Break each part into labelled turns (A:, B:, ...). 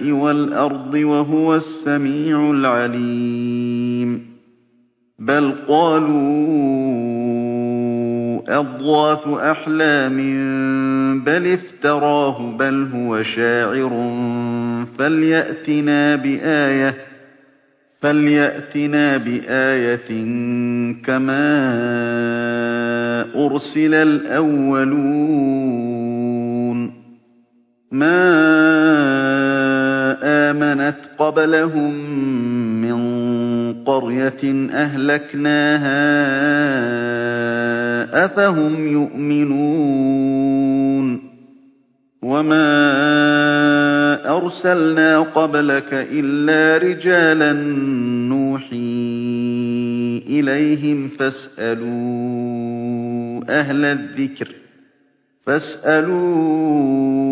A: والأرض وهو السميع العليم. بل قالوا أضغاث أحلام بل افتراه بل هو شاعر. فليأتنا بآية فليأتنا بآية كما أرسل الأولون. ما آمنت قبلهم من قرية أهلكناها أفهم يؤمنون وما أرسلنا قبلك إلا رجالا نوحي إليهم فاسألوا أهل الذكر فاسألوا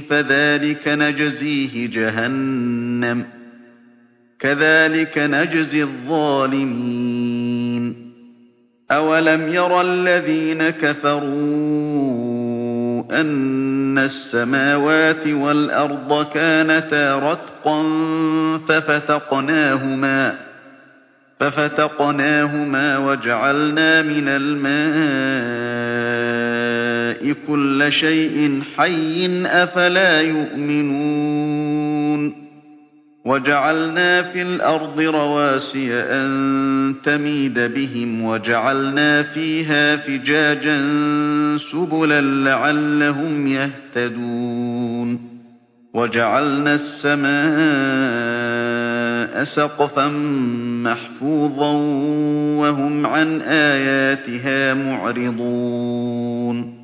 A: فَذَٰلِكَ نَجْزِيهِ جَهَنَّمَ ۚ. كَذَٰلِكَ نَجْزِي الظَّالِمِينَ. أَوَلَمْ يَرَ الَّذِينَ كَفَرُوا أَنَّ السَّمَاوَاتِ وَالْأَرْضَ كَانَتَا رَتْقًا فَفَتَقْنَاهُمَا وَجَعَلْنَا مِنَ الْمَاءِ كُلَّ شَيْءٍ حَيٍّ ۖ أَفَلَا يُؤْمِنُونَ وَجَعَلْنَا فِي الْأَرْضِ رَوَاسِيَ أَن تَمِيدَ بِهِمْ وَجَعَلْنَا فِيهَا فِجَاجًا سُبُلًا لَّعَلَّهُمْ يَهْتَدُونَ وَجَعَلْنَا السَّمَاءَ سَقْفًا مَّحْفُوظًا وَهُمْ عَنْ آيَاتِهَا مُعْرِضُونَ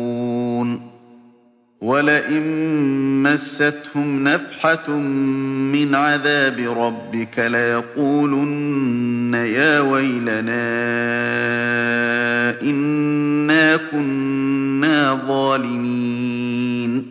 A: وَلَئِن مَّسَّتْهُمْ نَفْحَةٌ مِّنْ عَذَابِ رَبِّكَ لَيَقُولُنَّ يَا وَيْلَنَا إِنَّا كُنَّا ظَالِمِينَ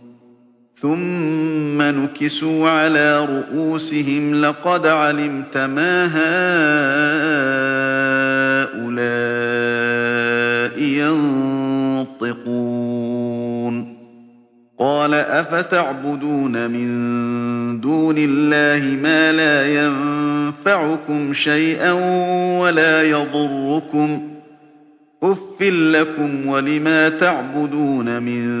A: ثُمَّ نُكِسُوا عَلَىٰ رُءُوسِهِمْ لَقَدْ عَلِمْتَ مَا هَٰؤُلَاءِ يَنطِقُونَ قَالَ أَفَتَعْبُدُونَ مِن دُونِ اللَّهِ مَا لَا يَنفَعُكُمْ شَيْئًا وَلَا يَضُرُّكُمْ ۖ أُفٍّ لَّكُمْ وَلِمَا تَعْبُدُونَ مِن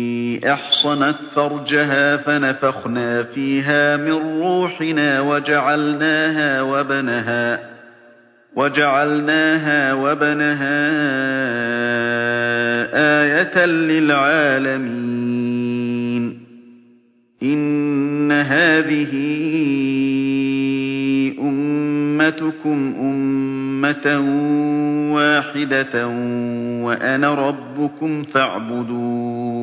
A: أحصنت فرجها فنفخنا فيها من روحنا وجعلناها وبنها وجعلناها وبنها آية للعالمين. إن هذه أمتكم أمة واحدة وأنا ربكم فاعبدون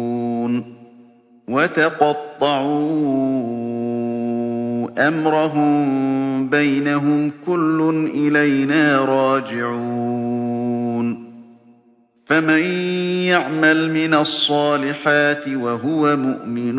A: وتقطعوا أمرهم بينهم كل إلينا راجعون فمن يعمل من الصالحات وهو مؤمن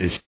B: is